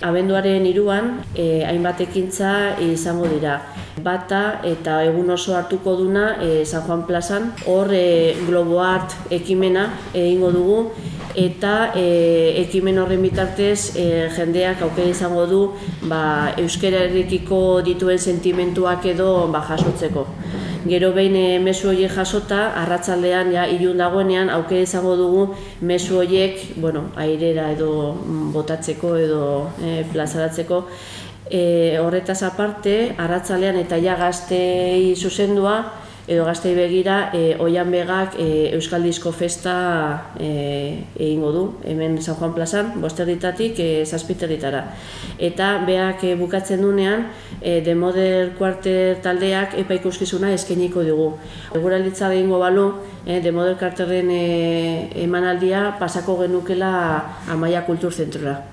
Abenduaren iruan, e, hainbat ekintza izango dira. Bata eta egun oso hartuko duna e, San Juan plazan, hor e, Globo Art ekimena egingo dugu, eta e, ekimen horren bitartez e, jendeak aukera izango du ba, euskara errekiko dituen sentimentuak edo ba, jasotzeko. Gero behin e, mesu horiek jasota, arratsaldean ja ilun dagoenean aukera izango dugu mesu horiek, bueno, airera edo mm, botatzeko edo e, plazaratzeko. E, horretaz aparte, arratzalean eta ja gaztei zuzendua, edo gaztei begira, e, oian begak e, Euskal Disko Festa e, egingo du, hemen San Juan plazan, bosterditatik e, zazpiterritara. Eta beak e, bukatzen dunean, e, The Modern Quarter taldeak epa ikuskizuna eskeniko dugu. Eguralitza egingo balu, e, The Modern Quarterren e, emanaldia pasako genukela Amaia Kultur Zentrura.